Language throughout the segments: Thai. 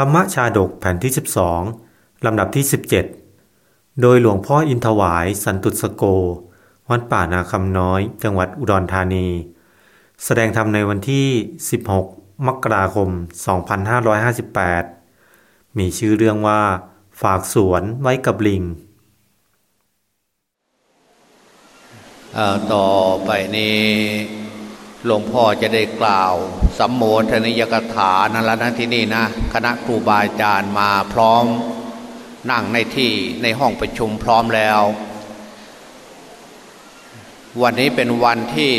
ธรรมชาดกแผ่นที่ 12 ลำดับที่ 17 โดยหลวงพ่ออินทวายสันตุสโก วัดป่านาคำน้อย จังหวัดอุดรธานี แสดงธรรมในวันที่ 16 มกราคม 2558 มีชื่อเรื่องว่าฝากสวนไว้กับลิงต่อไปนี้ หลวงพ่อจะได้กล่าวสัมโมทนิยกถานั่นละนะที่นี่นะ คณะครูบาอาจารย์มาพร้อม นั่งในที่ในห้องประชุมพร้อมแล้ว วันนี้เป็นวันที่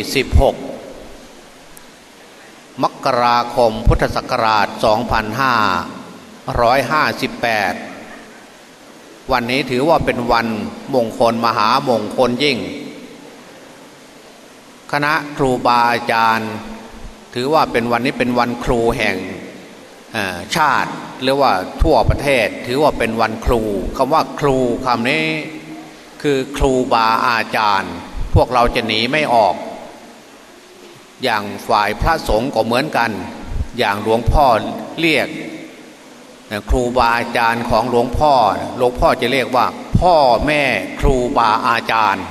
16 มกราคมพุทธศักราช 2558 วันนี้ถือว่าเป็นวันมงคลมหามงคลยิ่ง คณะครูบาอาจารย์ ถือว่าเป็นวันนี้เป็นวันครูแห่งชาติหรือว่าทั่วประเทศ ถือว่าเป็นวันครูคำว่าครูคำนี้คือครูบาอาจารย์ พวกเราจะหนีไม่ออก อย่างฝ่ายพระสงฆ์ก็เหมือนกัน อย่างหลวงพ่อเรียกครูบาอาจารย์ของหลวงพ่อหลวงพ่อจะเรียกว่า พ่อแม่ครูบาอาจารย์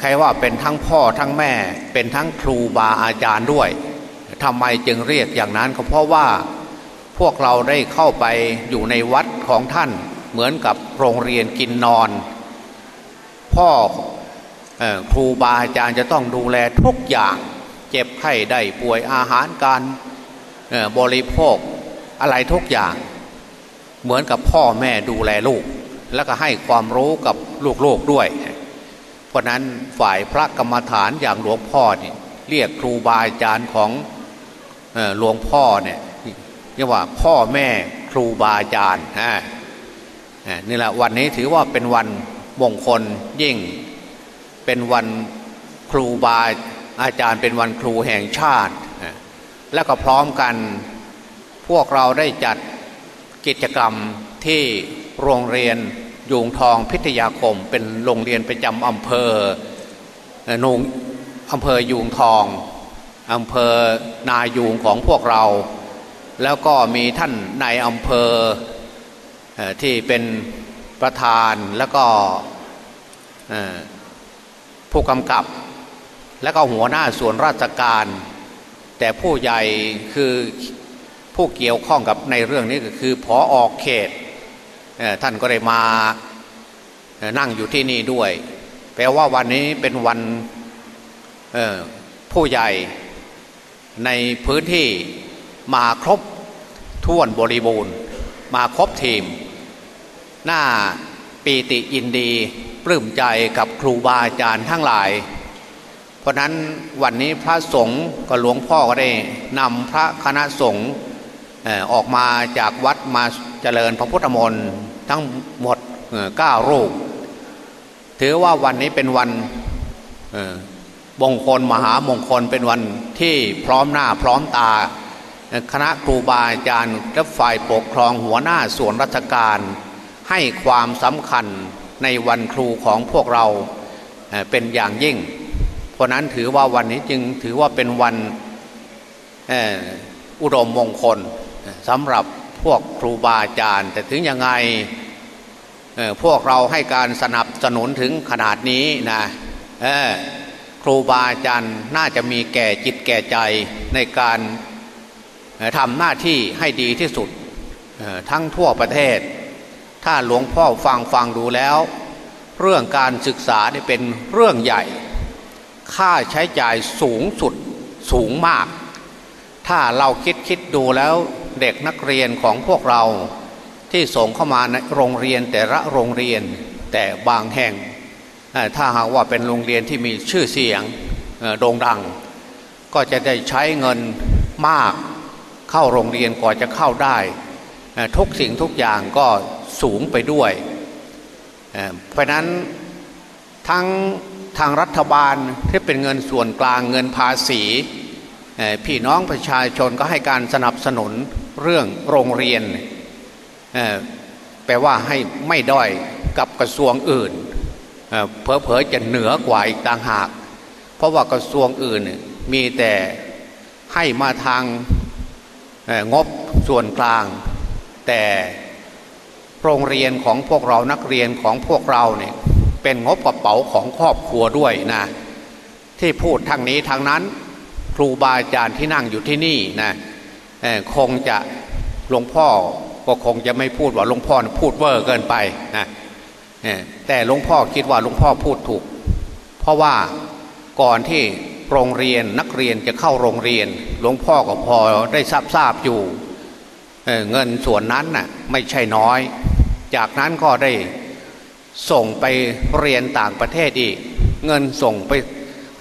ใครว่าเป็นทั้งพ่อทั้งแม่ เป็นทั้งครูบาอาจารย์ด้วยทำไมจึงเรียกอย่างนั้นก็เพราะว่าพวกเราได้เข้าไปอยู่ในวัดของท่านเหมือนกับโรงเรียนกินนอน พ่อครูบาอาจารย์จะต้องดูแลทุกอย่างเจ็บไข้ได้ป่วยอาหารการบริโภคอะไรทุกอย่าง เหมือนกับพ่อแม่ดูแลลูก แล้วก็ให้ความรู้กับลูกๆด้วย ราะนั้นฝ่ายพระกรรมฐานอย่างหลวงพ่อเนี่ยเรียกครูบาอาจารย์ของหลวงพ่อเนี่ยเรียกว่าพ่อแม่ครูบาอาจารย์ฮะนี่แหละวันนี้ถือว่าเป็นวันมงคลยิ่ง เป็นวันครูบาอาจารย์ เป็นวันครูแห่งชาติ และก็พร้อมกันพวกเราได้จัดกิจกรรมที่โรงเรียน ยูงทองพิทยาคม เป็นโรงเรียนประจำอำเภอนงอำเภอยูงทองอำเภอนายูงของพวกเรา แล้วก็มีท่านนายอำเภอที่เป็นประธานแล้วก็ผู้กำกับ แล้วก็หัวหน้าส่วนราชการ แต่ผู้ใหญ่คือผู้เกี่ยวข้องกับในเรื่องนี้ก็คือพอออกเขต ท่านก็ได้มานั่งอยู่ที่นี่ด้วย แปลว่าวันนี้เป็นวันผู้ใหญ่ในพื้นที่มาครบท้วนบริบูรณ์ มาครบทีม หน้าปีติยินดีปลื้มใจกับครูบาอาจารย์ทั้งหลาย เพราะนั้นวันนี้พระสงฆ์กับหลวงพ่อก็ได้นำพระคณะสงฆ์ออกมาจากวัดมา เจริญพระพุทธมนต์ทั้งหมดเก้ารูป ถือว่าวันนี้เป็นวันมงคลมหามงคลเป็นวันที่พร้อมหน้าพร้อมตา คณะครูบาอาจารย์และฝ่ายปกครองหัวหน้าส่วนราชการ ให้ความสำคัญในวันครูของพวกเราเป็นอย่างยิ่ง เพราะนั้นถือว่าวันนี้จึงถือว่าเป็นวันอุดมมงคลสำหรับ พวกครูบาอาจารย์ แต่ถึงยังไงพวกเราให้การสนับสนุนถึงขนาดนี้นะครูบาอาจารย์น่าจะมีแก่จิตแก่ใจในการทำหน้าที่ให้ดีที่สุดทั้งทั่วประเทศ ถ้าหลวงพ่อฟังฟังดูแล้ว เรื่องการศึกษาเป็นเรื่องใหญ่ ค่าใช้จ่ายสูงสุดสูงมาก ถ้าเราคิดคิดดูแล้ว เด็กนักเรียนของพวกเราที่ส่งเข้ามาในโรงเรียนแต่ละโรงเรียนแต่บางแห่ง ถ้าหากว่าเป็นโรงเรียนที่มีชื่อเสียงโด่งดัง ก็จะได้ใช้เงินมากเข้าโรงเรียนกว่าจะเข้าได้ ทุกสิ่งทุกอย่างก็สูงไปด้วย เพราะนั้นทั้งทางรัฐบาลที่เป็นเงินส่วนกลางเงินภาษีพี่น้องประชาชนก็ให้การสนับสนุน เรื่องโรงเรียนแปลว่าให้ไม่ด้อยกับกระทรวงอื่นเพอเพอจะเหนือกว่าอีกต่างหาก เพราะว่ากระทรวงอื่นมีแต่ให้มาทางงบส่วนกลาง แต่โรงเรียนของพวกเรานักเรียนของพวกเราเนี่ยเป็นงบกระเป๋าของครอบครัวด้วยนะที่พูดทางนี้ทางนั้น ครูบาอาจารย์ที่นั่งอยู่ที่นี่นะ คงจะหลวงพ่อก็คงจะไม่พูดว่าหลวงพ่อพูดเวอร์เกินไปนะแต่หลวงพ่อคิดว่าหลวงพ่อพูดถูก เพราะว่าก่อนที่โรงเรียนนักเรียนจะเข้าโรงเรียน หลวงพ่อก็พอได้ทราบทราบอยู่เเงินส่วนนั้นน่ะไม่ใช่น้อย จากนั้นก็ได้ส่งไปเรียนต่างประเทศอีก เงินส่งไป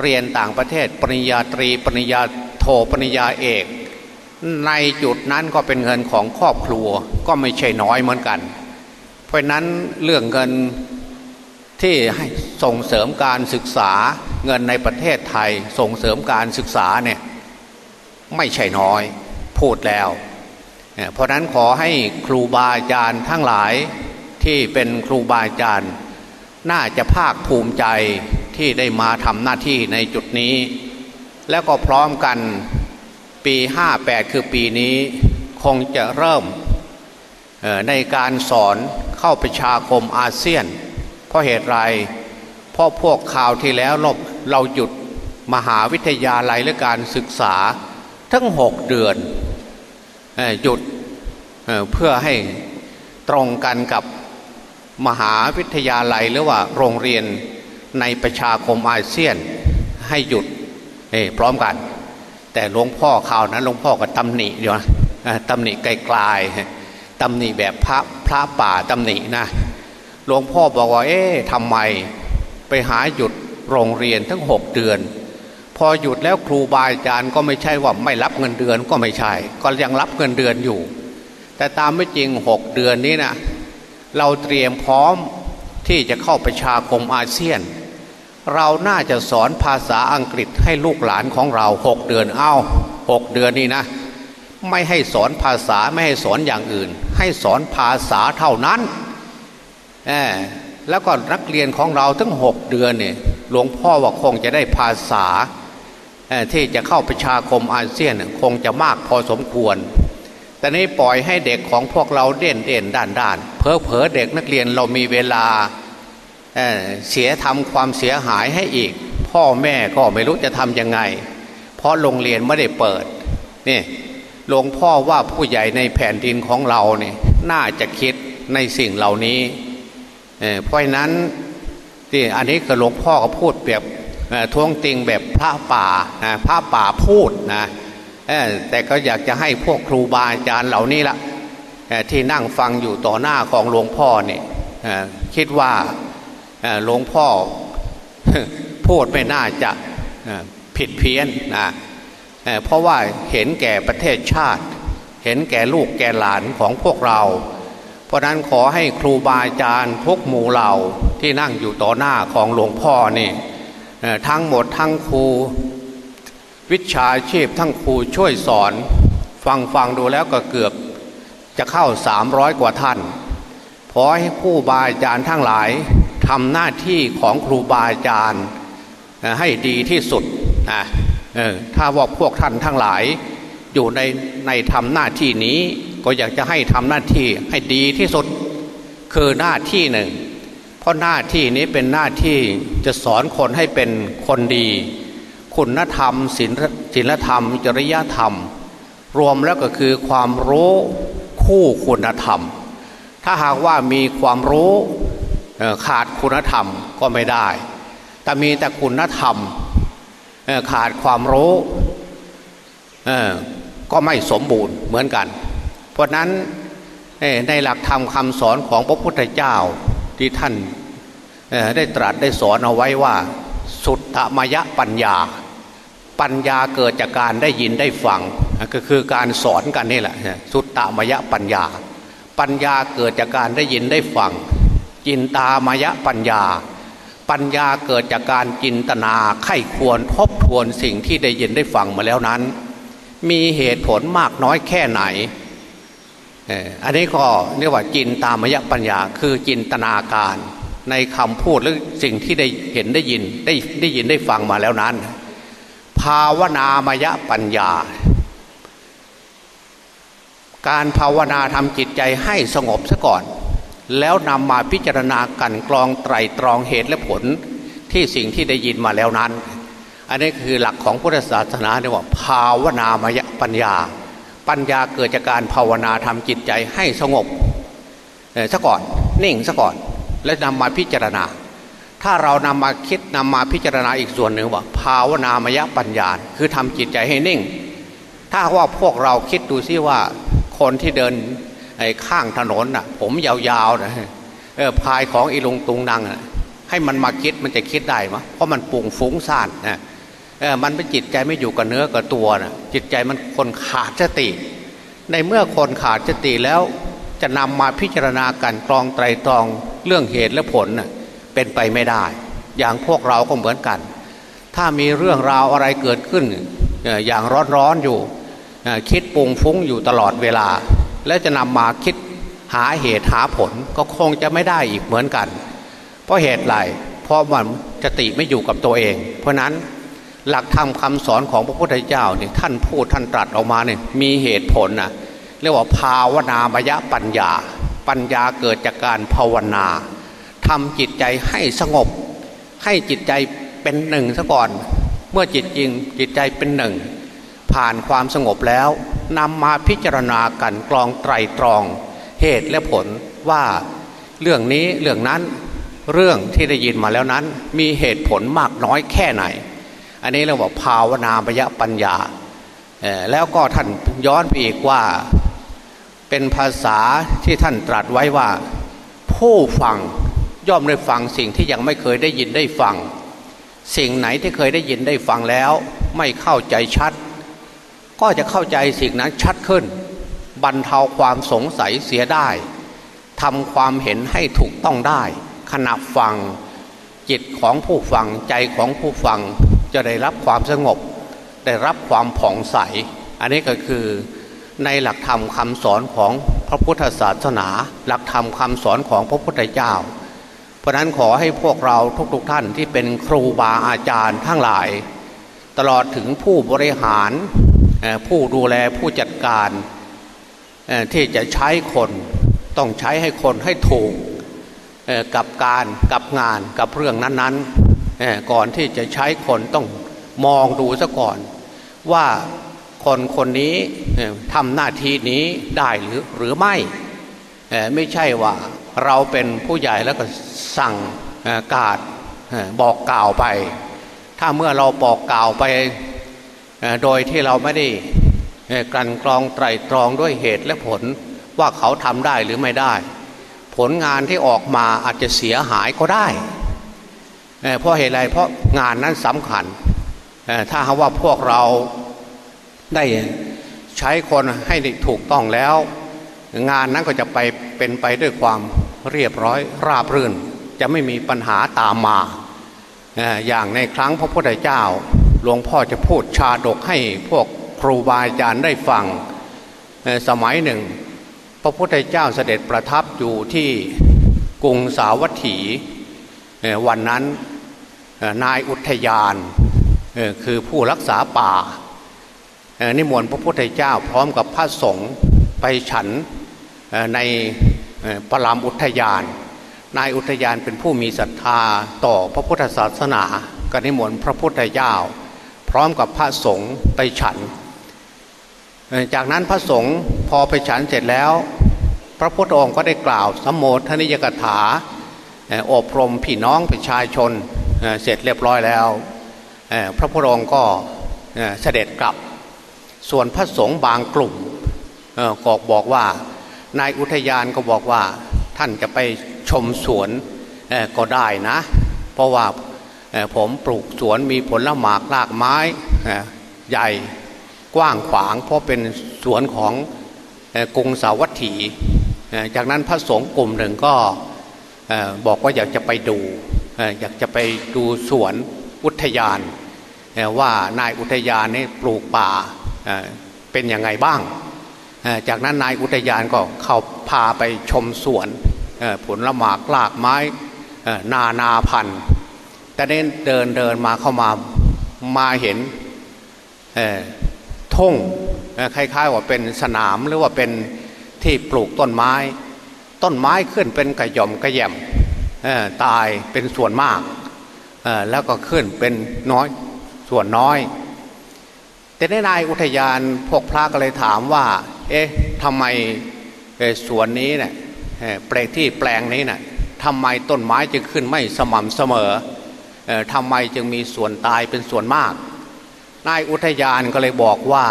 เรียนต่างประเทศ ปริญญาตรี ปริญญาโทปริญญาเอก ในจุดนั้นก็เป็นเงินของครอบครัวก็ไม่ใช่น้อยเหมือนกัน เพราะนั้นเรื่องเงินที่ให้ส่งเสริมการศึกษาเงินในประเทศไทยส่งเสริมการศึกษาเนี่ยไม่ใช่น้อยพูดแล้ว เพราะนั้นขอให้ครูบาอาจารย์ทั้งหลายที่เป็นครูบาอาจารย์ น่าจะภาคภูมิใจที่ได้มาทำหน้าที่ในจุดนี้ แล้วก็พร้อมกัน ปี58คือปีนี้คงจะเริ่มในการสอนเข้าประชาคมอาเซียน เพราะเหตุไรเพราะพวกข่าวที่แล้วเราเราหยุดมหาวิทยาลัยและการศึกษาทั้งหกเดือนหยุดเพื่อให้ตรงกันกับมหาวิทยาลัยหรือว่าโรงเรียนในประชาคมอาเซียนให้หยุดพร้อมกัน แต่หลวงพ่อข่าวนั้นหลวงพ่อก็ตำหนิเดี๋ยวตำหนิไกลๆตำหนิแบบพระพระป่าตำหนินะหลวงพ่อบอกว่าเอ๊ะทำไมไปหาหยุดโรงเรียนทั้งหกเดือน พอหยุดแล้วครูบาอาจารย์ก็ไม่ใช่ว่าไม่รับเงินเดือนก็ไม่ใช่ ก็ยังรับเงินเดือนอยู่ แต่ตามไม่จริงหกเดือนนี้นะเราเตรียมพร้อมที่จะเข้าประชาคมอาเซียน เราน่าจะสอนภาษาอังกฤษให้ลูกหลานของเราหกเดือนเอาหกเดือนนี้นะ ไม่ให้สอนภาษาไม่ให้สอนอย่างอื่น ให้สอนภาษาเท่านั้นแล้วก็นักเรียนของเราทั้งหกเดือนเนี่ยหลวงพ่อว่าคงจะได้ภาษาที่จะเข้าประชาคมอาเซียนคงจะมากพอสมควร แต่นี้ปล่อยให้เด็กของพวกเราเด่นเด่นด้านด้านเพอเพอเด็กนักเรียนเรามีเวลา เเสียทำความเสียหายให้อีก พ่อแม่ก็ไม่รู้จะทำยังไง เพราะโรงเรียนไม่ได้เปิดนี่หลวงพ่อว่าผู้ใหญ่ในแผ่นดินของเราเนี่ยน่าจะคิดในสิ่งเหล่านี้เพราะนั้นที่อันนี้คือหลวงพ่อก็พูดแบบท้วงติงแบบพระป่านะพระป่าพูดนะแต่ก็อยากจะให้พวกครูบาอาจารย์เหล่านี้ละที่นั่งฟังอยู่ต่อหน้าของหลวงพ่อเนี่ยคิดว่า หลวงพ่อพูดไม่น่าจะผิดเพี้ยนนะเพราะว่าเห็นแก่ประเทศชาติ เห็นแก่ลูกแก่หลานของพวกเรา เพราะนั้นขอให้ครูบาอาจารย์ทุกหมู่เหล่าที่นั่งอยู่ต่อหน้าของหลวงพ่อนี่ทั้งหมดทั้งครูวิชาชีพทั้งครูช่วยสอน ฟังฟังดูแล้วก็เกือบจะเข้าสามร้อยกว่าท่านขอให้ผู้บาอาจารย์ทั้งหลาย ทำหน้าที่ของครูบาอาจารย์ให้ดีที่สุดนะถ้าว่าพวกท่านทั้งหลาย อยู่ในในทำหน้าที่นี้ก็อยากจะให้ทำหน้าที่ให้ดีที่สุด คือหน้าที่หนึ่ง เพราะหน้าที่นี้เป็นหน้าที่จะสอนคนให้เป็นคนดี คุณธรรมศีลศีลธรรม จริยธรรม รวมแล้วก็คือความรู้คู่คุณธรรม ถ้าหากว่ามีความรู้ ขาดคุณธรรมก็ไม่ได้ แต่มีแต่คุณธรรมขาดความรู้ก็ไม่สมบูรณ์เหมือนกัน เพราะนั้นในหลักธรรมคำสอนของพระพุทธเจ้าที่ท่านได้ตรัสได้สอนเอาไว้ว่า สุตตมยปัญญา ปัญญาเกิดจากการได้ยินได้ฟังก็คือการสอนกันนี่แหละสุตตมยปัญญา ปัญญาเกิดจากการได้ยินได้ฟัง จินตามยะปัญญา ปัญญาเกิดจากการจินตนาไข้ควรทบทวนสิ่งที่ได้ยินได้ฟังมาแล้วนั้น มีเหตุผลมากน้อยแค่ไหนอันนี้ก็เรียกว่าจินตามยปัญญาคือจินตนาการในคำพูดหรือสิ่งที่ได้เห็นได้ยินได้ได้ยินได้ฟังมาแล้วนั้น ภาวนามยปัญญา การภาวนาทำจิตใจให้สงบซะก่อน แล้วนำมาพิจารณากันกรองไตรตรองเหตุและผลที่สิ่งที่ได้ยินมาแล้วนั้น อันนี้คือหลักของพุทธศาสนาเนี่ยว่าภาวนามยปัญญา ปัญญาเกิดจากการภาวนาทำจิตใจให้สงบซะก่อนนิ่งซะก่อน แล้วนำมาพิจารณา ถ้าเรานำมาคิดนำมาพิจารณาอีกส่วนหนึ่งว่าภาวนามยปัญญา คือทำจิตใจให้นิ่ง ถ้าว่าพวกเราคิดดูซิว่าคนที่เดิน ข้างถนนน่ะ ผมยาวๆนะเออพายของอีลงตุงนังนะให้มันมาคิดมันจะคิดได้มะเพราะมันปุ่งฟุ้งซ่านนะเออมันเป็นจิตใจไม่อยู่กับเนื้อกับตัวนะจิตใจมันคนขาดสติ ในเมื่อคนขาดสติแล้วจะนำมาพิจารณาการกรองไตรตรองเรื่องเหตุและผลนะเป็นไปไม่ได้ อย่างพวกเราก็เหมือนกัน ถ้ามีเรื่องราวอะไรเกิดขึ้น อย่างร้อนๆอยู่คิดปุงฟุ้งอยู่ตลอดเวลา แล้วจะนำมาคิดหาเหตุหาผลก็คงจะไม่ได้อีกเหมือนกัน เพราะเหตุไรเพราะมันจติไม่อยู่กับตัวเอง เพราะนั้นหลักธรรมคาสอนของพระพุทธเจ้าเนี่ยท่านพูดท่านตรัสออกมาเนี่ยมีเหตุผลนะเรียกว่าภาวนามยปัญญา ปัญญาเกิดจากการภาวนาทำจิตใจให้สงบ ให้จิตใจเป็นหนึ่งซะก่อน เมื่อจิตจริงจิตใจเป็นหนึ่ง ผ่านความสงบแล้วนำมาพิจารณากันกรองไตรตรอง เหตุและผลว่าเรื่องนี้เรื่องนั้นเรื่องที่ได้ยินมาแล้วนั้น มีเหตุผลมากน้อยแค่ไหน อันนี้เราบอกภาวนามยปัญญา แล้วก็ท่านย้อนไปอีกว่าเป็นภาษาที่ท่านตรัสไว้ว่า ผู้ฟังย่อมได้ฟังสิ่งที่ยังไม่เคยได้ยินได้ฟัง สิ่งไหนที่เคยได้ยินได้ฟังแล้ว ไม่เข้าใจชัด ก็จะเข้าใจสิ่งนั้นชัดขึ้น บรรเทาความสงสัยเสียได้ทำความเห็นให้ถูกต้องได้ ขณะฟังจิตของผู้ฟังใจของผู้ฟังจะได้รับความสงบ ได้รับความผ่องใส อันนี้ก็คือในหลักธรรมคำสอนของพระพุทธศาสนา หลักธรรมคำสอนของพระพุทธเจ้า เพราะนั้นขอให้พวกเราทุกๆทท่านที่เป็นครูบาอาจารย์ทั้งหลาย ตลอดถึงผู้บริหาร ผู้ดูแลผู้จัดการที่จะใช้คนต้องใช้ให้คนให้ถูกกับการกับงานกับเรื่องนั้นๆก่อนที่จะใช้คนต้องมองดูซะก่อน ว่าคนคนนี้ทำหน้าที่นี้ได้หรือหรือไม่ไม่ใช่ว่าเราเป็นผู้ใหญ่แล้วก็สั่งกาดบอกกล่าวไป ถ้าเมื่อเราบอกกล่าวไป โดยที่เราไม่ได้กันกรองไตรตรองด้วยเหตุและผลว่าเขาทำได้หรือไม่ได้ ผลงานที่ออกมาอาจจะเสียหายก็ได้เพราะเหตุไรเพราะงานนั้นสำคัญถ้าหาว่าพวกเราได้ใช้คนให้ถูกต้องแล้ว งานนั้นก็จะไปเป็นไปด้วยความเรียบร้อยราบรื่น จะไม่มีปัญหาตามมาอย่างในครั้งพระพุทธเจ้า หลวงพ่อจะพูดชาดกให้พวกครูบาอาจารย์ได้ฟังสมัยหนึ่ง พระพุทธเจ้าเสด็จประทับอยู่ที่กรุงสาวัตถีวันนั้นนายอุทยานคือผู้รักษาป่านิมนต์พระพุทธเจ้าพร้อมกับพระสงฆ์ไปฉันในพระรามอุทยาน นายอุทยานเป็นผู้มีศรัทธาต่อพระพุทธศาสนาก็นิมนต์พระพุทธเจ้า ร้อมกับพระสงฆ์ไปฉัน จากนั้นพระสงฆ์พอไปฉันเสร็จแล้ว พระพุทธองค์ก็ได้กล่าวสมโภชนิยกถาอบรมพี่น้องประชาชนเสร็จเรียบร้อยแล้ว พระพุทธองค์ก็เสด็จกลับ ส่วนพระสงฆ์บางกลุ่มก็บอกว่านายอุทยานก็บอกว่าท่านจะไปชมสวนก็ได้นะ เพราะว่า ผมปลูกสวนมีผลละหมากรากไม้ใหญ่กว้างขวาง เพราะเป็นสวนของกรุงสาวัตถี จากนั้นพระสงฆ์กลุ่มหนึ่งก็บอกว่าอยากจะไปดู อยากจะไปดูสวนอุทยาน ว่านายอุทยานนี่ปลูกป่าเป็นยังไงบ้าง จากนั้นนายอุทยานก็เข้าพาไปชมสวนผลละหมากลากไม้นานาพันธุ์ แต่เน้นเดินเดินมาเข้ามามาเห็นทงคล้ายๆว่าเป็นสนามหรือว่าเป็นที่ปลูกต้นไม้ ต้นไม้ขึ้นเป็นกระย่อมกระแยมตายเป็นส่วนมากแล้วก็ขึ้นเป็นน้อยส่วนน้อย แต่ในนายอุทยานพวกพระก็เลยถามว่า เอ๊ะทำไมสวนนี้เนี่ยแปลงที่แปลงนี้นะ่ะทำไมต้นไม้จึงขึ้นไม่สม่ำเสมอ ทำไมจึงมีส่วนตายเป็นส่วนมาก นายอุทยานก็เลยบอกว่า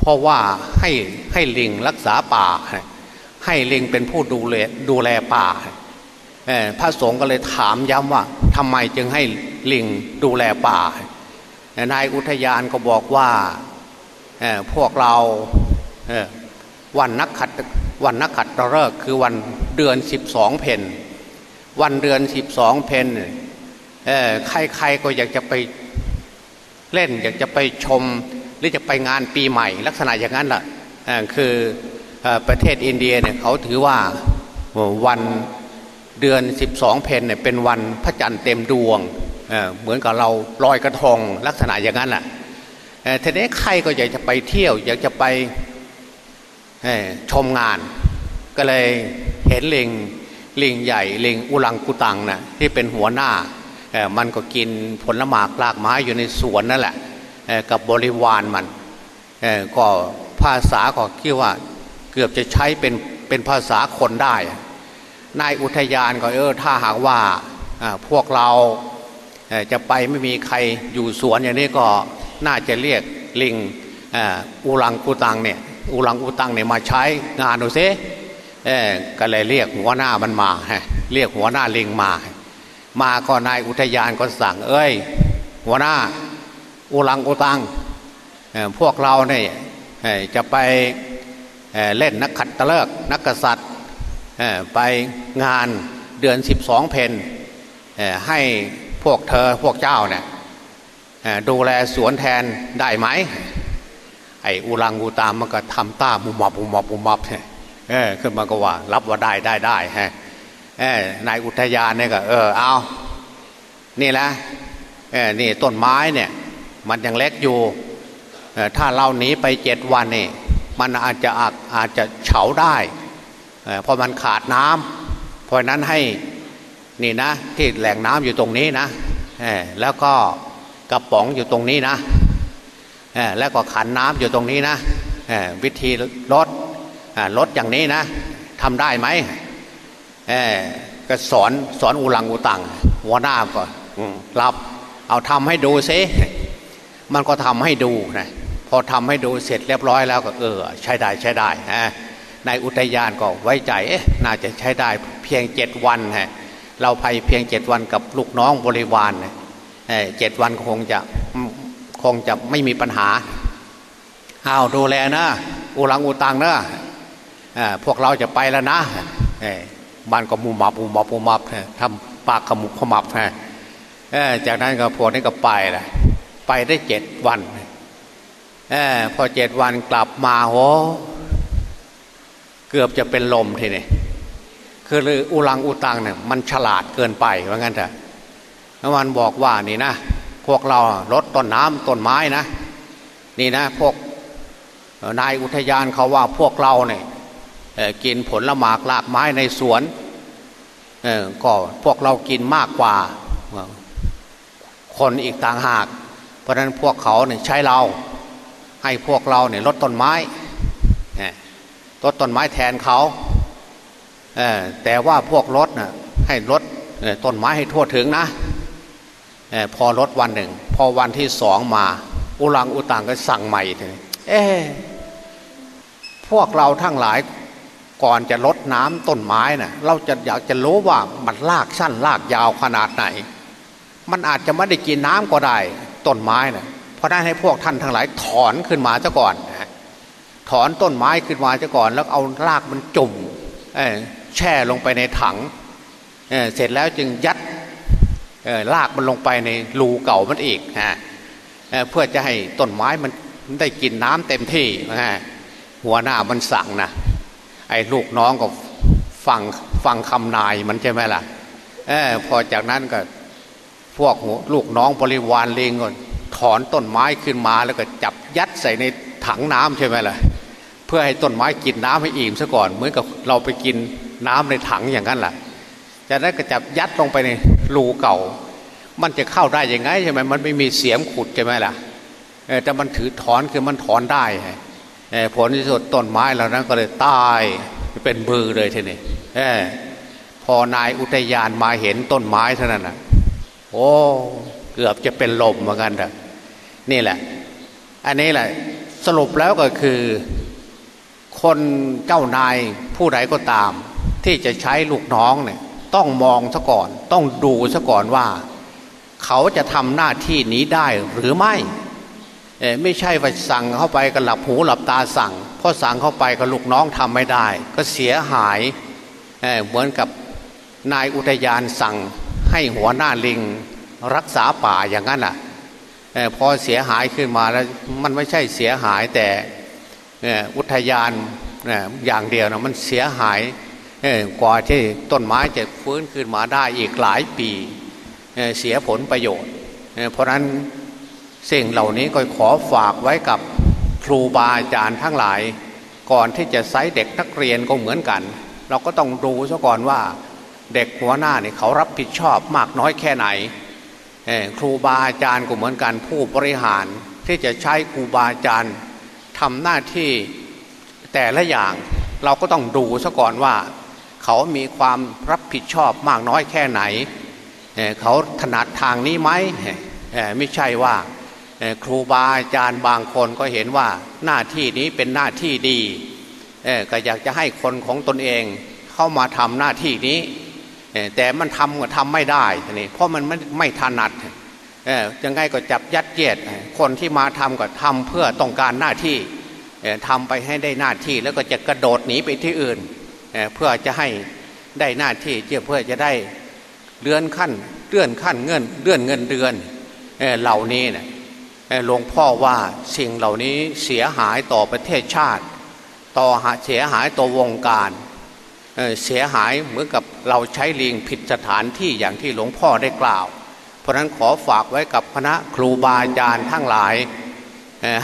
เพราะว่าให้ให้ลิงรักษาป่า ให้ลิงเป็นผู้ดูแลดูแลป่าพระสงฆ์ก็เลยถามย้ำว่าทำไมจึงให้ลิงดูแลป่า นายอุทยานก็บอกว่าพวกเราวันนักขัดวันนักขัดเลิกคือวันเดือนสิบสองเพนวันเดือนสิบสองเพน ใครๆก็อยากจะไปเล่น อยากจะไปชม หรือจะไปงานปีใหม่ ลักษณะอย่างนั้นแหละคือประเทศอินเดียเนี่ยเขาถือว่าวันเดือนสิบสองเพนเนี่ยเป็นวันพระจันทร์เต็มดวงเเหมือนกับเราลอยกระทงลักษณะอย่างนั้นแหละทีนี้ใครก็อยากจะไปเที่ยว อยากจะไปชมงาน ก็เลยเห็นลิงลิงใหญ่ลิงอุลังกุตังนะ่ะที่เป็นหัวหน้า มันก็กินผลหมากลากไม้อยู่ในสวนนั่นแหละกับบริวารมันก็ภาษาก็คิดว่าเกือบจะใช้เป็นเป็นภาษาคนได้ นายอุทยานก็เออถ้าหากว่าพวกเราจะไปไม่มีใครอยู่สวนอย่างนี้ก็น่าจะเรียกลิงอุลังกุตังเนี่ยอุลังอุตังเนี่ยมาใช้งานดูซิก็เลยเรียกหัวหน้ามันมา เรียกหัวหน้าลิงมา มาก็นายอุทยานก็สั่ง เอ้ย หัวหน้า อุลังอุตังพวกเราเนี่ยจะไปเล่นนักขัดตะเลิกนักกษัตริย์ไปงานเดือนสิบสองเพนให้พวกเธอพวกเจ้าเนี่ยดูแลสวนแทนได้ไหมไอ้อุลังอูตามมันก็ทำต้ามุมมอบมุมมอบมุมมอบเออขึ้นมาก็ว่า รับว่าได้ได้ได้ฮะ นายอุทยานเนี่ยก็ เออเอานี่แหละเออนี่ต้นไม้เนี่ย มันยังเล็กอยู่ถ้าเราหนีไปเจ็ดวันนี่มันอาจจะอาจจะเฉาได้เพราะมันขาดน้ำเพราะนั้นให้นี่นะ ที่แหล่งน้ำอยู่ตรงนี้นะแล้วก็กระป๋องอยู่ตรงนี้นะแล้วก็ขันน้ำอยู่ตรงนี้นะวิธีลดลดอย่างนี้นะทำได้ไหม ก็สอนสอนอุลังอุตังหัวหน้าก็รับเอาทำให้ดูซิมันก็ทำให้ดูนะพอทำให้ดูเสร็จเรียบร้อยแล้วก็เออ ใช้ได้ใช้ได้ฮะในอุทยานก็ไว้ใจเอ๊ะน่าจะใช้ได้เพียงเจ็ดวันฮะเราไปเพียงเจ็ดวันกับลูกน้องบริวารเจ็ดวันคงจะคงจะไม่มีปัญหาเอาดูแลนะอุลังอุตังนะพวกเราจะไปแล้วนะ บ้านก็มูมับมูมับมูมับทำปากขมุกขมับจากนั้นก็พวกนี้ก็ไปแหละไปได้เจ็ดวันพอเจ็ดวันกลับมาโหเกือบจะเป็นลมทีนี้คืออุลังอุตังเนี่ยมันฉลาดเกินไปว่างั้นเถอะแล้วมันบอกว่านี่นะพวกเราลดต้นน้ำต้นไม้นะ นี่นะพวกนายอุทยานเขาว่าพวกเราเนี่ย กินผลละหมากลากไม้ในสวนก็พวกเรากินมากกว่าคนอีกต่างหาก เพราะนั้นพวกเขาเนี่ยใช้เรา ให้พวกเราเนี่ยลดต้นไม้ลดต้นไม้แทนเขาแต่ว่าพวกรถนะให้ลดต้นไม้ให้ทั่วถึงนะพอลดวันหนึ่ง พอวันที่สองมาอุลังอุตังก็สั่งใหม่เลยเอ๊พวกเราทั้งหลาย ก่อนจะลดน้ำต้นไม้นะ่ะเราจะอยากจะรู้ว่ามันลากสั้นลากยาวขนาดไหน มันอาจจะไม่ได้กินน้ำก็ได้ต้นไม้นะ่ะเพราะนั้นให้พวกท่านทั้งหลายถอนขึ้นมาซะก่อนถอนต้นไม้ขึ้นมาซะก่อน แล้วเอารากมันจุ่มแช่ลงไปในถังเเสร็จแล้วจึงยัดลากมันลงไปในรูเก่ามันอีกฮะเพื่อจะให้ต้นไม้มันได้กินน้ำเต็มที่หัวหน้ามันสั่งนะ ไอ้ลูกน้องก็ฟังฟังคำนายมันใช่ไหมล่ะอพอจากนั้นก็พวกลูกน้องบริวารเลงก็ถอนต้นไม้ขึ้นมาแล้วก็จับยัดใส่ในถังน้ำใช่ไหมล่ะ เพื่อให้ต้นไม้กินน้ำให้อิ่มซะก่อน เหมือนกับเราไปกินน้ำในถังอย่างนั้นแหละจากนั้นก็จับยัดลงไปในรูเก่า มันจะเข้าได้ยังไงใช่ไหมมันไม่มีเสียมขุดใช่ไหมล่ะแต่มันถือถอนคือมันถอนได้ ผลที่สุดต้นไม้เหล่านั้นก็เลยตายเป็นบือเลยทีนี้พอนายอุทยานมาเห็นต้นไม้เท่านั้นนะโอ้เกือบจะเป็นลมเหมือนกันเถอะนี่แหละ อันนี้แหละสรุปแล้วก็คือ คนเจ้านายผู้ใดก็ตาม ที่จะใช้ลูกน้องเนี่ยต้องมองซะก่อน ต้องดูซะก่อนว่า เขาจะทำหน้าที่นี้ได้หรือไม่ ไม่ใช่ว่าสั่งเข้าไปก็หลับหูหลับตาสั่งพอสั่งเข้าไปก็ลูกน้องทำไม่ได้ ก็เสียหายเเหมือนกับนายอุทยานสั่งให้หัวหน้าลิงรักษาป่าอย่างนั้นอะพอเสียหายขึ้นมาแล้วมันไม่ใช่เสียหายแต่อุทยานอย่างเดียวนะมันเสียหายกว่าที่ต้นไม้จะฟื้นขึ้นมาได้อีกหลายปีเสียผลประโยชน์ เพราะนั้น สิ่งเหล่านี้ก็ขอฝากไว้กับครูบาอาจารย์ทั้งหลาย ก่อนที่จะใช้เด็กนักเรียนก็เหมือนกัน เราก็ต้องดูซะก่อนว่า เด็กหัวหน้าเนี่ยเขารับผิดชอบมากน้อยแค่ไหนครูบาอาจารย์ก็เหมือนกันผู้บริหารที่จะใช้ครูบาอาจารย์ทำหน้าที่แต่ละอย่าง เราก็ต้องดูซะก่อนว่า เขามีความรับผิดชอบมากน้อยแค่ไหน เขาถนัดทางนี้ไหมไม่ใช่ว่า ครูบาอาจารย์บางคนก็เห็นว่าหน้าที่นี้เป็นหน้าที่ดีก็อยากจะให้คนของตนเองเข้ามาทำหน้าที่นี้ แต่มันทำก็ทำไม่ได้นี่เพราะมันไม่ไม่ถนัดยังไงก็จับยัดเยียด คนที่มาทำก็ทำเพื่อต้องการหน้าที่ทำไปให้ได้หน้าที่แล้วก็จะกระโดดหนีไปที่อื่นเพื่อจะให้ได้หน้าที่เพื่อจะได้เลื่อนขั้นเลื่อนขั้นเงินเลื่อนเงินเดือนเหล่านี้เนี่ย หลวงพ่อว่าสิ่งเหล่านี้เสียหายต่อประเทศชาติ ต่อเสียหายต่อวงการเสียหายเหมือนกับเราใช้ลิงผิดสถานที่อย่างที่หลวงพ่อได้กล่าว เพราะนั้นขอฝากไว้กับคณะครูบาอาจารย์ทั้งหลาย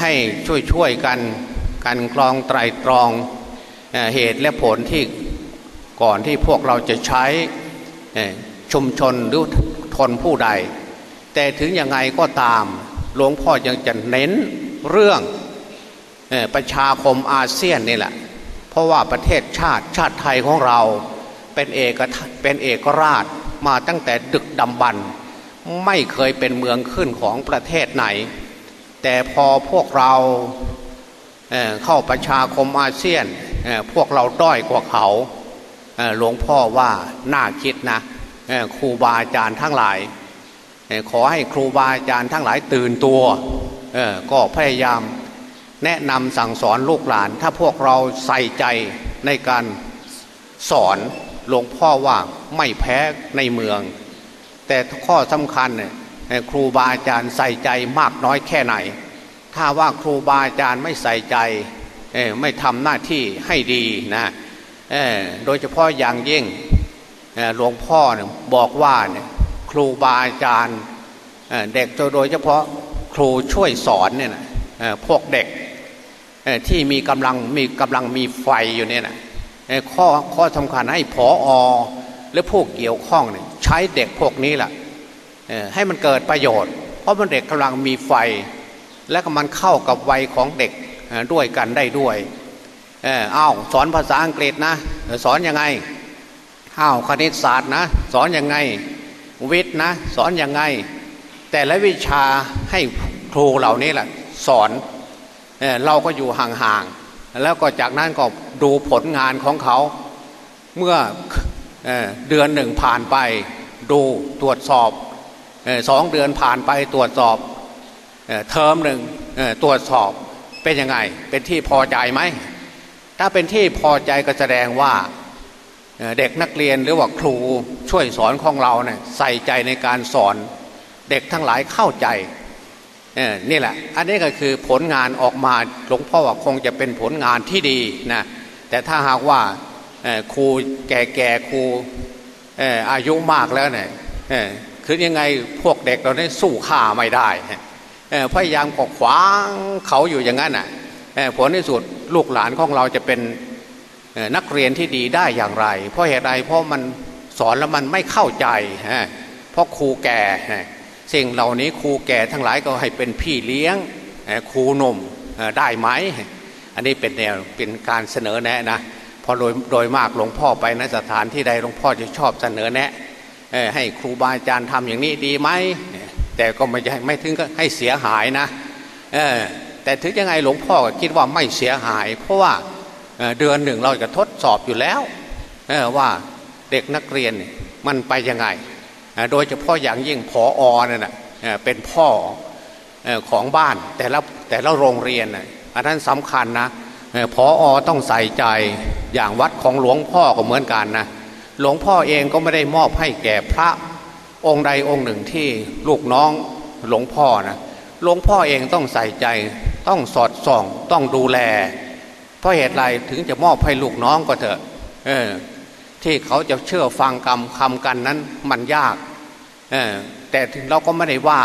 ให้ช่วยช่วยกันกันกรองไตรตรองเหตุและผลที่ก่อนที่พวกเราจะใช้ชุมชนหรือทนผู้ใด แต่ถึงยังไงก็ตาม หลวงพ่อยังจะเน้นเรื่องประชาคมอาเซียนนี่แหละ เพราะว่าประเทศชาติชาติไทยของเราเป็นเอกเป็นเอกราชมาตั้งแต่ดึกดำบรรไม่เคยเป็นเมืองขึ้นของประเทศไหน แต่พอพวกเราเเข้าประชาคมอาเซียนพวกเราด้อยกว่าเขาหลวงพ่อว่าน่าคิดนะครูบาอาจารย์ทั้งหลาย ขอให้ครูบาอาจารย์ทั้งหลายตื่นตัวก็พยายามแนะนำสั่งสอนลูกหลาน ถ้าพวกเราใส่ใจในการสอนหลวงพ่อว่าไม่แพ้ในเมือง แต่ข้อสำคัญเนี่ยครูบาอาจารย์ใส่ใจมากน้อยแค่ไหน ถ้าว่าครูบาอาจารย์ไม่ใส่ใจไม่ทำหน้าที่ให้ดีนะโดยเฉพาะอย่างยิ่งหลวงพ่อบอกว่าเนี่ย ครูบาอาจารย์เด็กโดยเฉพาะครูช่วยสอนเนี่ยนะพวกเด็กที่มีกำลังมีกำลังมีไฟอยู่เนี่ยนะข้อข้อสำคัญให้ผออหรือพวกเกี่ยวข้องเนี่ยใช้เด็กพวกนี้แหละให้มันเกิดประโยชน์ เพราะมันเด็กกำลังมีไฟ และก็มันเข้ากับวัยของเด็กด้วยกันได้ด้วยอ้าวสอนภาษาอังกฤษนะ สอนยังไงอ้าวคณิตศาสตร์นะ สอนยังไง วิทย์นะ สอนยังไง แต่ละวิชาให้ครูเหล่านี้แหละสอนเเราก็อยู่ห่างๆแล้วก็จากนั้นก็ดูผลงานของเขาเมื่อเอเดือนหนึ่งผ่านไป ดูตรวจสอบสองเดือนผ่านไปตรวจสอบเทอมหนึ่งตรวจสอบเป็นยังไง เป็นที่พอใจไหมถ้าเป็นที่พอใจก็แสดงว่า เด็กนักเรียนหรือว่าครูช่วยสอนของเราเนี่ยใส่ใจในการสอนเด็กทั้งหลายเข้าใจนี่แหละ อันนี้ก็คือผลงานออกมาหลวงพ่อว่าคงจะเป็นผลงานที่ดีนะแต่ถ้าหากว่าครูแก่ๆครูอายุมากแล้วเนี่ยคือยังไงพวกเด็กเราได้สู้ข้าไม่ได้พยายามกดขวางเขาอยู่อย่างนั้นอะผลที่สุดลูกหลานของเราจะเป็น นักเรียนที่ดีได้อย่างไร เพราะเหตุใดเพราะมันสอนแล้วมันไม่เข้าใจเพราะครูแก่สิ่งเหล่านี้ครูแก่ทั้งหลายก็ให้เป็นพี่เลี้ยงครูหนุ่มได้ไหม อันนี้เป็นแนวเป็นการเสนอแนะนะพอโดยโดยมากหลวงพ่อไปนสถานที่ใดหลวงพ่อจะชอบเสนอแนะให้ครูบาอาจารย์ทำอย่างนี้ดีไหมแต่ก็ไม่ไม่ถึงก็ให้เสียหายนะแต่ถึงยังไงหลวงพ่อก็คิดว่าไม่เสียหาย เพราะว่า เดือนหนึ่งเราจะทดสอบอยู่แล้วว่าเด็กนักเรียนมันไปยังไง โดยเฉพาะอย่างยิ่งผออเนี่ยนะเป็นพ่อของบ้านแต่ละแต่ละโรงเรียนอันนั้นสำคัญนะพออต้องใส่ใจอย่างวัดของหลวงพ่อก็เหมือนกันนะหลวงพ่อเองก็ไม่ได้มอบให้แก่พระองค์ใดองค์หนึ่งที่ลูกน้องหลวงพ่อนะหลวงพ่อเองต้องใส่ใจต้องสอดส่องต้องดูแล เพราะเหตุไรถึงจะมอบให้ลูกน้องก็เถอะเออที่เขาจะเชื่อฟังคำคำกันนั้นมันยากเออแต่ถึงเราก็ไม่ได้ว่า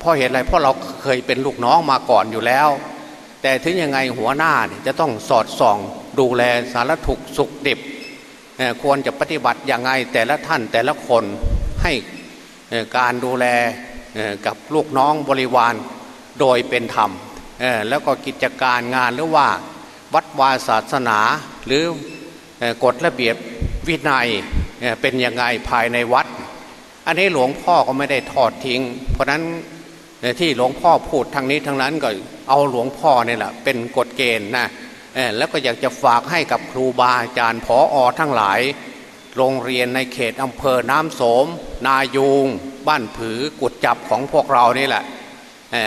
เพราะเหตุไรเพราะเราเคยเป็นลูกน้องมาก่อนอยู่แล้ว แต่ถึงยังไงหัวหน้าจะต้องสอดส่องดูแลสารถุกสุขดิบควรจะปฏิบัติอย่างไงแต่ละท่านแต่ละคนให้การดูแลกับลูกน้องบริวารโดยเป็นธรรมแล้วก็กิจการงานหรือว่า วัดวาศาสนา หรือกฎระเบียบวินัยเป็นยังไงภายในวัด อันนี้หลวงพ่อก็ไม่ได้ทอดทิ้ง เพราะนั้นที่หลวงพ่อพูดทางนี้ทางนั้นก็เอาหลวงพ่อเนี่ยแหละเป็นกฎเกณฑ์นะแล้วก็อยากจะฝากให้กับครูบาอาจารย์ผออทั้งหลาย โรงเรียนในเขตอำเภอน้ำโสม นายูง บ้านผือกุดจับของพวกเรานี่แหละ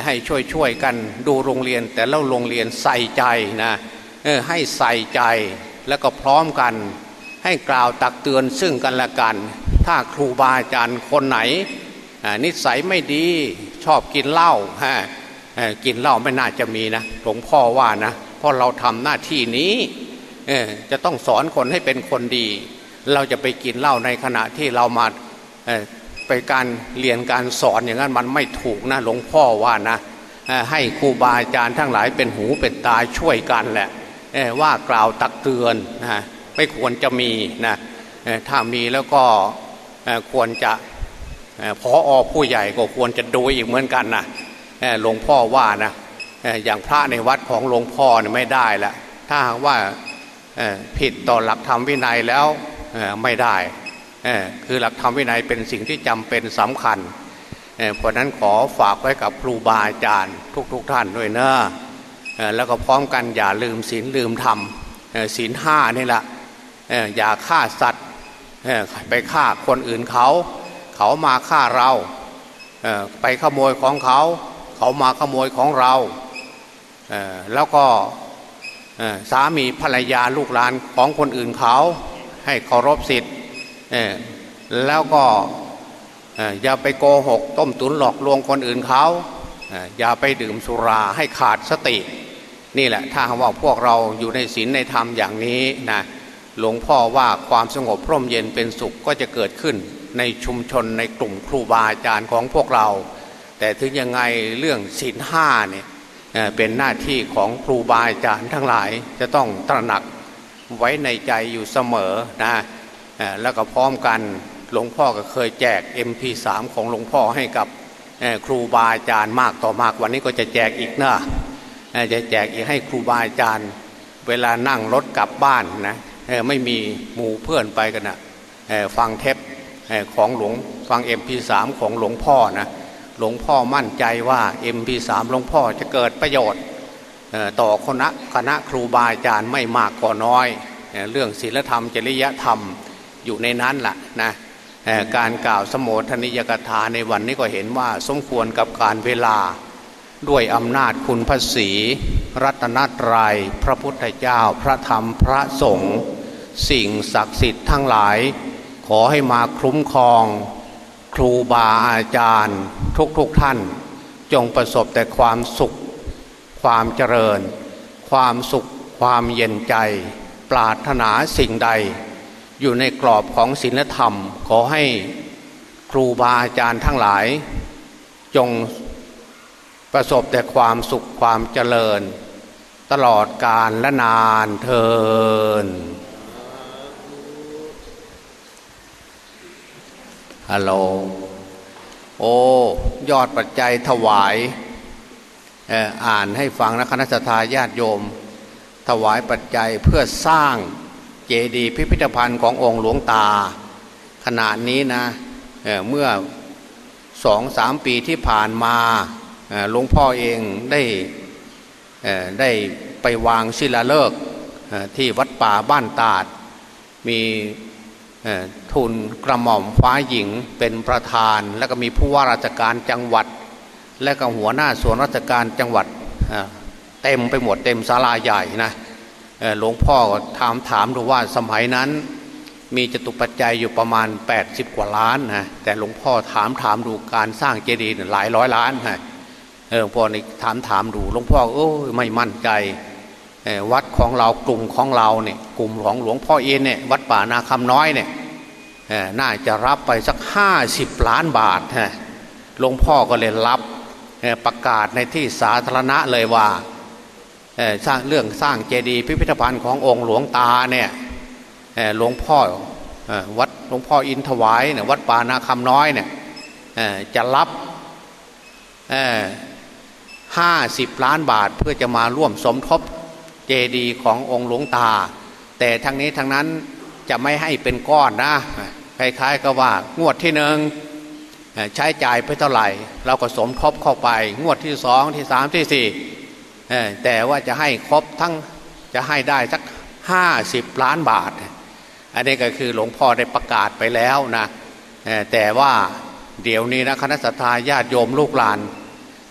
ให้ช่วยช่วยกันดูโรงเรียนแต่แล้วโรงเรียนใส่ใจนะ ให้ใส่ใจแล้วก็พร้อมกัน ให้กล่าวตักเตือนซึ่งกันและกัน ถ้าครูบาอาจารย์คนไหน นิสัยไม่ดีชอบกินเหล้าฮะกินเหล้าไม่น่าจะมีนะหลวงพ่อว่านะเพราะเราทำหน้าที่นี้จะต้องสอนคนให้เป็นคนดี เราจะไปกินเหล้าในขณะที่เรามาไปการเรียนการสอนอย่างนั้นมันไม่ถูกนะหลวงพ่อว่านะให้ครูบาอาจารย์ทั้งหลายเป็นหูเป็นตาช่วยกันแหละ ว่ากล่าวตักเตือนนะไม่ควรจะมีนะถ้ามีแล้วก็ควรจะพออผู้ใหญ่ก็ควรจะดูอีกเหมือนกันนะหลวงพ่อว่านะอย่างพระในวัดของหลวงพ่อไม่ได้ละถ้าหากว่าผิดต่อหลักธรรมวินัยแล้วไม่ได้คือหลักธรรมวินัยเป็นสิ่งที่จำเป็นสำคัญเพราะนั้นขอฝากไว้กับครูบาอาจารย์ทุกๆทท่านด้วยเนะ แล้วก็พร้อมกันอย่าลืมศีลลืมธรรมศีลห้านี่แหละอย่าฆ่าสัตว์ไปฆ่าคนอื่นเขา เขามาฆ่าเราไปขโมยของเขา เขามาขโมยของเราแล้วก็สามีภรรยาลูกหลานของคนอื่นเขา ให้เคารพสิทธิ์แล้วก็อย่าไปโกหก ต้มตุ๋นหลอกลวงคนอื่นเขา อย่าไปดื่มสุราให้ขาดสติ นี่แหละถ้าว่าพวกเราอยู่ในศีลในธรรมอย่างนี้นะหลวงพ่อว่าความสงบพร่มเย็นเป็นสุขก็จะเกิดขึ้นในชุมชนในกลุ่มครูบาอาจารย์ของพวกเรา แต่ถึงยังไงเรื่องศีลห้าเนี่ยเป็นหน้าที่ของครูบาอาจารย์ทั้งหลายจะต้องตระหนักไว้ในใจอยู่เสมอนะแล้วก็พร้อมกันหลวงพ่อก็เคยแจก MP3 ของหลวงพ่อให้กับครูบาอาจารย์มากต่อมากวันนี้ก็จะแจกอีกนะ จะแจกอีกให้ครูบาอาจารย์ เวลานั่งรถกลับบ้านนะไม่มีหมู่เพื่อนไปกันนะฟังเทปของหลวงฟัง MP3 ของหลวงพ่อนะหลวงพ่อมั่นใจว่า MP3 หลวงพ่อจะเกิดประโยชน์ต่อคณะคณะครูบาอาจารย์ไม่มากก็น้อย เรื่องศีลธรรมจริยธรรมอยู่ในนั้นแหละนะการกล่าวสมโภชนิยกถาในวันนี้ก็เห็นว่าสมควรกับการเวลา ด้วยอำนาจคุณพระศีรัตนตรยัยพระพุทธเจ้าพระธรรมพระสงฆ์สิ่งศักดิ์สิทธิ์ทั้งหลาย ขอให้มาคุ้มครอง ครูบาอาจารย์ ทุกๆทท่าน จงประสบแต่ความสุข ความเจริญ ความสุข ความเย็นใจ ปรารถนาสิ่งใด อยู่ในกรอบของศีลธรรม ขอให้ครูบาอาจารย์ทั้งหลาย จง ประสบแต่ความสุขความเจริญ ตลอดกาลและนานเทินฮัลโหลโอ้ยอดปัจจัยถวายอ่านให้ฟังนะคณะทาญาติโยม ถวายปัจจัยเพื่อสร้างเจดีย์พิพิธภัณฑ์ขององค์หลวงตา ขณะนี้นะเเมื่อสองสามปีที่ผ่านมา หลวงพ่อเองได้ได้ไปวางศิลาฤกษ์ที่วัดป่าบ้านตาด มีทุนกระหม่อมฟ้าหญิงเป็นประธาน แล้วก็มีผู้ว่าราชการจังหวัด และก็หัวหน้าส่วนราชการจังหวัดเต็มไปหมดเต็มศาลาใหญ่นะหลวงพ่อถามถามดูว่าสมัยนั้น มีจตุปัจจัยอยู่ประมาณ 80 กว่าล้านนะแต่หลวงพ่อถามถามดูการสร้างเจดีย์หลายร้อยล้านนะ หลวงพ่อนี่ถามถามดูหลวงพ่อโอ้ไม่มั่นใจวัดของเรากลุ่มของเราเนี่ยกลุ่มของหลวงพ่อเอ็นเนี่ยวัดป่านาคำน้อยเนี่ยน่าจะรับไปสักห้าสิบล้านบาทฮะหลวงพ่อก็เลยรับประกาศในที่สาธารณะเลยว่าสร้างเรื่องสร้างเจดีย์พิพิธภัณฑ์ขององค์หลวงตาเนี่ยหลวงพ่อวัดหลวงพ่ออินถวายเนี่ยวัดป่านาคำน้อยเนี่ยจะรับ ห้าสิบล้านบาทเพื่อจะมาร่วมสมทบเจดีย์ขององค์หลวงตา แต่ทั้งนี้ทั้งนั้นจะไม่ให้เป็นก้อนนะคล้ายๆก็ว่างวดที่หนึ่งใช้จ่ายไปเท่าไหร่ เราก็สมทบเข้าไป งวดที่สองที่สามที่สี่แต่ว่าจะให้ครบทั้งจะให้ได้สักห้าสิบล้านบาท อันนี้ก็คือหลวงพ่อได้ประกาศไปแล้วนะแต่ว่าเดี๋ยวนี้นะคณะสัตยาญาติโยมลูกหลาน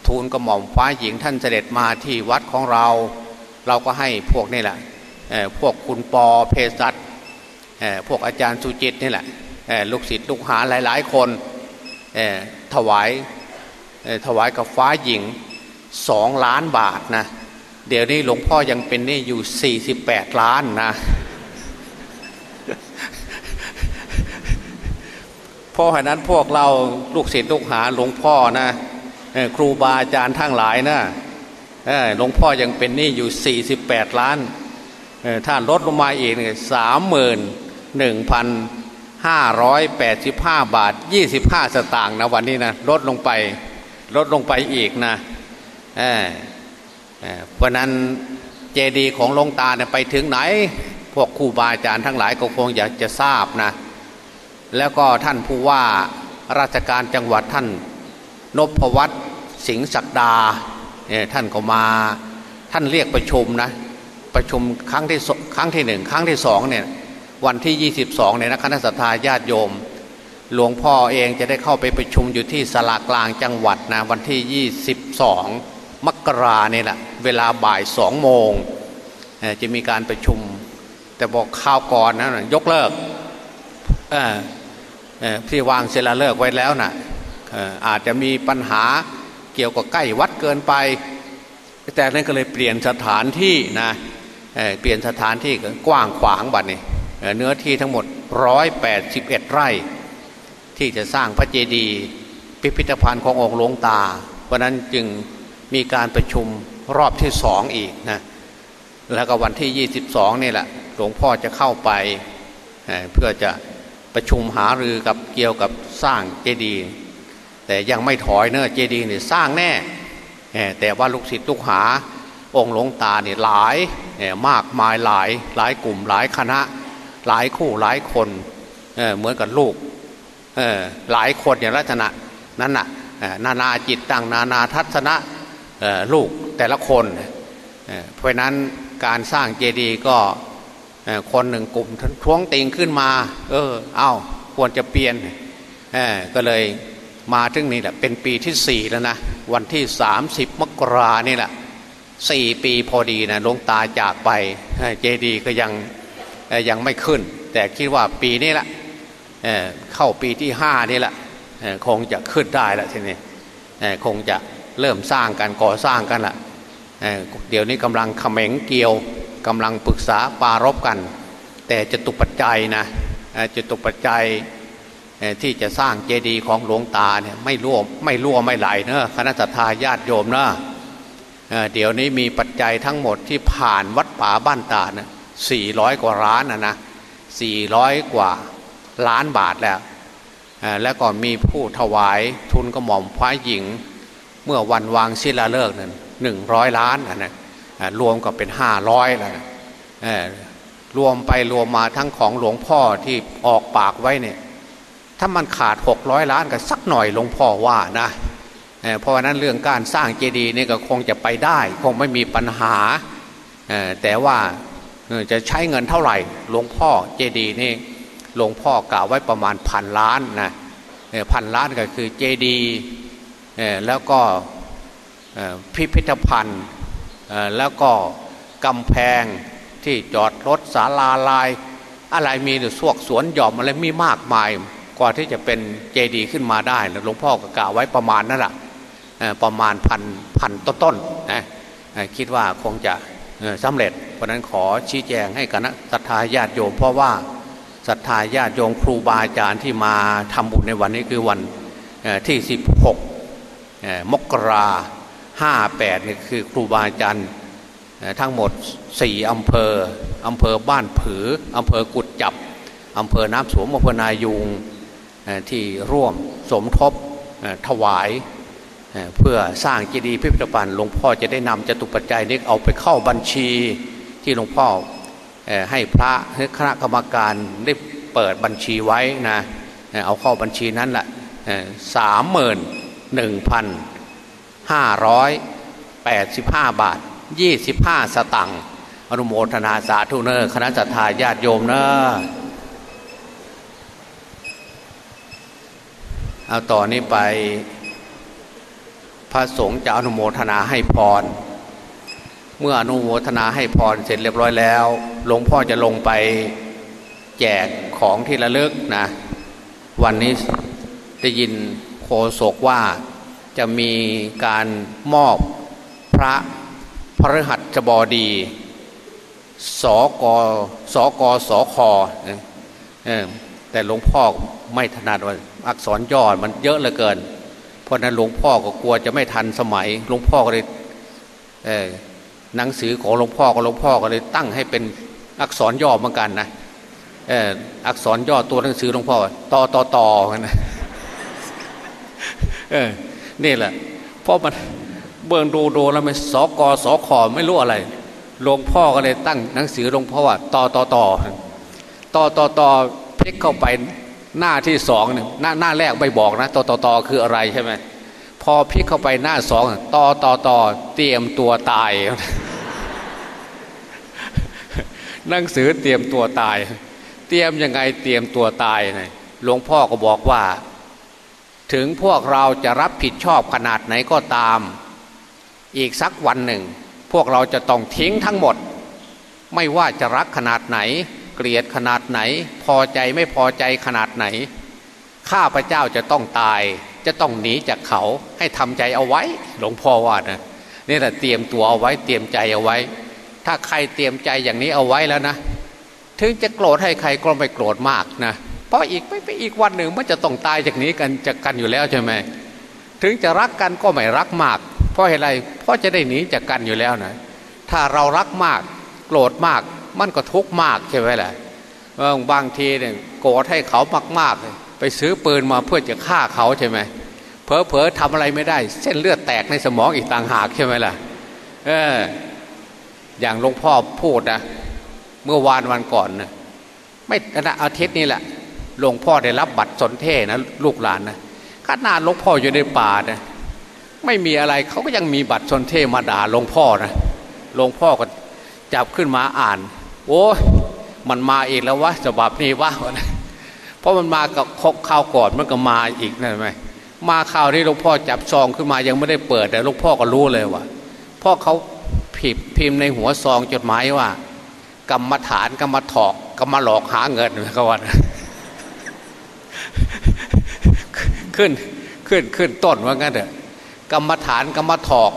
ทูลกระหม่อมฟ้าหญิงท่านเสด็จมาที่วัดของเรา เราก็ให้พวกนี่แหละพวกคุณปอเพศัตพวกอาจารย์สุจิตนี่แหละลูกศิษย์ลูกหาหลาย ๆ คนถวายถวายกับฟ้าหญิงสองล้านบาทนะเดี๋ยวนี้หลวงพ่อยังเป็นนี่อยู่ 48 ล้านนะเพราะฉะนั้นพวกเราลูกศิษย์ลูกหาหลวงพ่อนะ ครูบาอาจารย์ทั้งหลายนะหลวงพ่อยังเป็นนี่อยู่ 48 ล้านถ้าลดลงมาอีกสามหมื่นหนึ่งพันห้าร้อยแปดสิบห้าบาทยี่สิบห้าสตางค์นะวันนี้นะลดลงไปลดลงไปอีกนะเเพราะนั้นเจดีย์ของหลวงตาเนี่ยไปถึงไหน พวกครูบาอาจารย์ทั้งหลายก็คงอยากจะทราบนะ แล้วก็ท่านผู้ว่าราชการจังหวัดท่านนพวัตร สิงห์ศักดาเนี่ยท่านก็มาท่านเรียกประชุมนะประชุมครั้งที่ครั้งที่หนึ่งครั้งที่สองเนี่ยวันที่ 22เนี่ยนะคณะสัตยาญาติโยม หลวงพ่อเองจะได้เข้าไปประชุมอยู่ที่สลากลางจังหวัดนะวันที่ 22 มกราเนี่ยแหละเวลาบ่ายสองโมงจะมีการประชุม แต่บอกข้าวก่อนนะยกเลิกที่วางเซลาเลิกไว้แล้วนะอาจจะมีปัญหา เกี่ยวกับใกล้วัดเกินไป แต่นั้นก็เลยเปลี่ยนสถานที่นะเปลี่ยนสถานที่กว้างขวางบัดนี้เนื้อที่ทั้งหมดร้อยแปดสิบเอ็ดไร่ ที่จะสร้างพระเจดีย์พิพิธภัณฑ์ขององค์หลวงตา เพราะนั้นจึงมีการประชุมรอบที่สองอีกนะแล้วก็วันที่ยี่สิบสองนี่แหละหลวงพ่อจะเข้าไปเพื่อจะประชุมหารือกับเกี่ยวกับสร้างเจดีย์ แต่ยังไม่ถอยเนอะเจดีย์เนี่ยสร้างแน่แต่ว่าลูกศิษย์ลูกหา องค์หลวงตาเนี่ยหลายมากมายหลายหลายกลุ่มหลายคณะ หลายคู่หลายคนเเหมือนกับลูกหลายคนอย่างลักษณะนั้นน่ะนานาจิตต่างนานาทัศนะลูกแต่ละคนเพราะนั้นการสร้างเจดีย์ก็คนหนึ่งกลุ่มท้วงติงขึ้นมา เออเอาควรจะเปลี่ยนก็เลย มาถึงนี่แหละเป็นปีที่สี่แล้วนะวันที่สามสิบมกรานี่แหละสี่ปีพอดีนะลงตาจากไปเจดีก็ยังยังไม่ขึ้น แต่คิดว่าปีนี้แหละเเข้าปีที่ห้านี่แหละคงจะขึ้นได้แล้วทีนี้คงจะเริ่มสร้างกันก่อสร้างกันละเดี๋ยวนี้กำลังขมงเกี่ยวกำลังปรึกษาปารบกัน แต่จะตุปัจจัยนะจะตุปัจจัย ที่จะสร้างเจดีย์ของหลวงตาเนี่ยไม่รั่วไม่รั่วไม่ไหลเนอะคณะทาญาติโยมเนอะเดี๋ยวนี้มีปัจจัยทั้งหมดที่ผ่านวัดป่าบ้านตาเนะสี่ร้อยกว่าล้านนะนะสี่ร้อยกว่าล้านบาทแล้วแล้วก็มีผู้ถวายทุนกระหม่อมพระหญิง เมื่อวันวางศิลาฤกษ์นั้นหนึ่งร้อยล้านนะรวมก็เป็นห้าร้อยแล้วนะรวมไปรวมมาทั้งของหลวงพ่อที่ออกปากไว้เนี่ย ถ้ามันขาดหกร้อยล้านก็สักหน่อยหลวงพ่อว่านะเพราะนั้นเรื่องการสร้างเจดีย์นี่ก็คงจะไปได้ คงไม่มีปัญหา แต่ว่าจะใช้เงินเท่าไหร่หลวงพ่อเจดีย์นี่หลวงพ่อกล่าวไว้ประมาณพันล้านนะพันล้านก็คือเจดีย์แล้วก็พิพิธภัณฑ์แล้วก็กำแพงที่จอดรถศาลาลาย อะไรมีหรือสวกสวนหย่อมอะไรมีมากมาย กว่าที่จะเป็นเจดีย์ขึ้นมาได้หลวงพ่อก็กล่าวไว้ประมาณนั่นแหละประมาณพันพันต้นๆนะคิดว่าคงจะสำเร็จ เพราะนั้นขอชี้แจงให้คณะศรัทธาญาติโยม เพราะว่าศรัทธาญาติโยมครูบาอาจารย์ที่มาทำบุญในวันนี้คือวันที่ 16 มกราห้าแปดนี่คือครูบาอาจารย์ทั้งหมดสี่อำเภออำเภอบ้านผืออำเภอกุดจับอำเภอน้ำสวมอำเภอนายุง ที่ร่วมสมทบถวายเพื่อสร้างเจดีย์พิพิธภัณฑ์หลวงพ่อจะได้นำจตุปัจจัยนี้เอาไปเข้าบัญชีที่หลวงพ่อให้พระคณะกรรมการได้เปิดบัญชีไว้นะเอาเข้าบัญชีนั้นแหละสามหมื่นหนึ่งพันห้าร้อยแปดสิบห้าบาทยี่สิบห้าสตังค์อนุโมทนาสาธุเนอร์คณะสัตยาญาติโยมเนอ เอาต่อนนี้ไป พระสงฆ์จะอนุโมทนาให้พร เมื่ออนุโมทนาให้พรเสร็จเรียบร้อยแล้วหลวงพ่อจะลงไปแจกของที่ระลึกนะ วันนี้ได้ยินโคศกว่าจะมีการมอบพระพระหัสบดีสกสกสค แต่หลวงพ่อไม่ถนัดว่าอักษรย่อมันเยอะเหลือเกิน เพราะนั้นหลวงพ่อก็กลัวจะไม่ทันสมัย หลวงพ่อก็เลยหนังสือของหลวงพ่อก็หลวงพ่อก็เลยตั้งให้เป็นอักษรย่อเหมือนกันนะอักษรย่อตัวหนังสือหลวงพ่อต่อต่อต่อกันนะนี่แหละเพราะมันเบิ่งดูดูแล้วไม่สกสคไม่รู้อะไรหลวงพ่อก็เลยตั้งหนังสือหลวงพ่อว่าต่อต่อต่อต่อต่อต่อ พลิกเข้าไปหน้าที่สองเนี่ยหน้าหน้าแรกไม่บอกนะต่อต่อต่อคืออะไรใช่ไหมพอพลิกเข้าไปหน้าสองต่อต่อต่อเตรียมตัวตายหนังสือเตรียมตัวตาย เตรียมยังไงเตรียมตัวตายนหลวงพ่อก็บอกว่า ถึงพวกเราจะรับผิดชอบขนาดไหนก็ตาม อีกสักวันหนึ่ง พวกเราจะต้องทิ้งทั้งหมด ไม่ว่าจะรักขนาดไหน เกลียดขนาดไหน พอใจไม่พอใจขนาดไหน ข้าพระเจ้าจะต้องตาย จะต้องหนีจากเขาให้ทำใจเอาไว้ หลวงพ่อว่านะนี่แหละเตรียมตัวเอาไว้เตรียมใจเอาไว้ ถ้าใครเตรียมใจอย่างนี้เอาไว้แล้วนะ ถึงจะโกรธให้ใครก็ไม่โกรธมากนะเพราะอีกไม่ไปอีกวันหนึ่งมันจะต้องตายจากนี้กันจากกันอยู่แล้วใช่ไหมถึงจะรักกันก็ไม่รักมาก เพราะอะไรเพราะจะได้หนีจากกันอยู่แล้วนะถ้าเรารักมาก โกรธมาก มันก็ทุกข์มากใช่ไหมล่ะบางทีเนี่ยโกรธให้เขามากมากไปซื้อปืนมาเพื่อจะฆ่าเขาใช่ไหมเพอเพอทำอะไรไม่ได้ เส้นเลือดแตกในสมองอีกต่างหากใช่ไหมล่ะเอออย่างหลวงพ่อพูดนะเมื่อวานวันก่อนนะไม่นะอาทิตย์นี้แหละหลวงพ่อได้รับบัตรสนเทนะลูกหลานนะขนาดหลวงพ่ออยู่ในป่านะไม่มีอะไรเขาก็ยังมีบัตรชนเทมาด่าหลวงพ่อนะหลวงพ่อก็จับขึ้นมาอ่าน โอ้มันมาอีกแล้ววะฉบับนี้วะเพราะมันมากับข้าวก่อนมันก็มาอีกนั่นไหมมาข่าวที่หลวงพ่อจับซองขึ้นมายังไม่ได้เปิดแต่หลวงพ่อก็รู้เลยว่าพ่อเขาผิดพิมพ์ในหัวซองจดหมายว่า กรรมฐานกรรมถอกกรรมหลอกหาเงินเขาว่าขึ้นขึ้นขึ้นต้นว่างั้นเถอะกรรมฐานกรรมถอก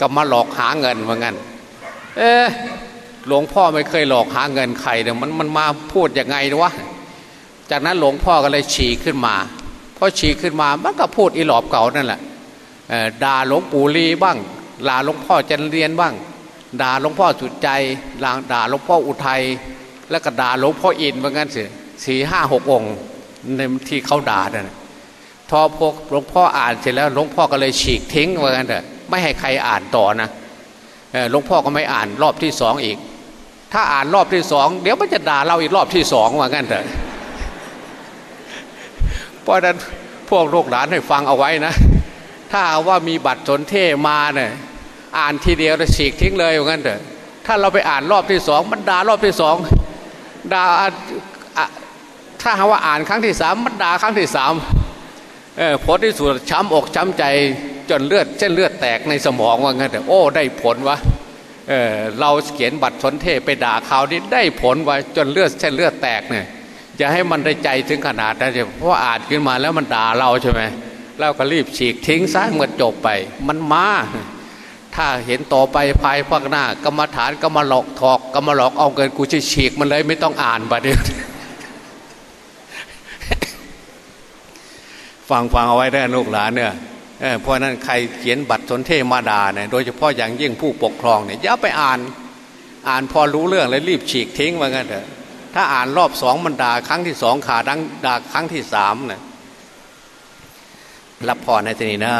กรรมหลอกหาเงินว่างั้น เออ หลวงพ่อไม่เคยหลอกหาเงินใครเนี่ยมันมันมาพูดยังไงวะจากนั้นหลวงพ่อก็เลยฉี่ขึ้นมาพอฉี่ขึ้นมามันก็พูดอีหลอบเก่านั่นแหละด่าหลวงปู่ลีบ้างด่าหลวงพ่อจันเรียนบ้างด่าหลวงพ่อสุดใจด่าหลวงพ่ออุทัยแล้วก็ด่าหลวงพ่ออินว่างั้นสิสี่ห้าหกองค์ในที่เขาด่าเนี่ยพอพวกหลวงพ่ออ่านเสร็จแล้วหลวงพ่อก็เลยฉีกทิ้งว่างั้นเถอะไม่ให้ใครอ่านต่อนะหลวงพ่อก็ไม่อ่านรอบที่สองอีก ถ้าอ่านรอบที่สองเดี๋ยวมันจะด่าเราอีกรอบที่สองว่างั้นเถอะเพราะนั้นพวกลูกหลานให้ฟังเอาไว้นะ ถ้าว่ามีบัตรสนเทมาเนี่ยอ่านทีเดียวจะฉีกทิ้งเลยว่างั้นเถอะถ้าเราไปอ่านรอบที่สองมันด่ารอบที่สองด่าถ้าหาว่าอ่านครั้งที่สามมันด่าครั้งที่สามเออผลที่สุดช้ำอกช้ำใจจนเลือดเส้นเลือดแตกในสมองว่างั้นเถอะโอ้ได้ผลวะ เเราเขียนบัตรสนเทไปด่าเขานี่ได้ผลไวะจนเลือดเส้นเลือดแตกเนี่ยจะให้มันได้ใจถึงขนาดนั้นเพราะอ่านขึ้นมาแล้วมันด่าเราใช่ไหมเราก็รีบฉีกทิ้งซะเมื่อจบไป มันมาถ้าเห็นต่อไปภายภาคหน้ากรรมฐานก็มาหลอกถอกก็มาหลอกเอาเกินกูจะฉีกมันเลยไม่ต้องอ่านบัดเดียวฟังฟังเอาไว้ได้ลูกหลานเนี่ย เพราะนั้นใครเขียนบัตรสนเทมาดาเนี่ยโดยเฉพาะอย่างยิ่งผู้ปกครองเนี่ยอย่าไปอ่านอ่านพอรู้เรื่องแล้วรีบฉีกทิ้งว่างั้นเถอะถ้าอ่านรอบสองมันด่าครั้งที่สองขาดังด่าครั้งที่สามเนี่ยรับพรในที่นี้นะ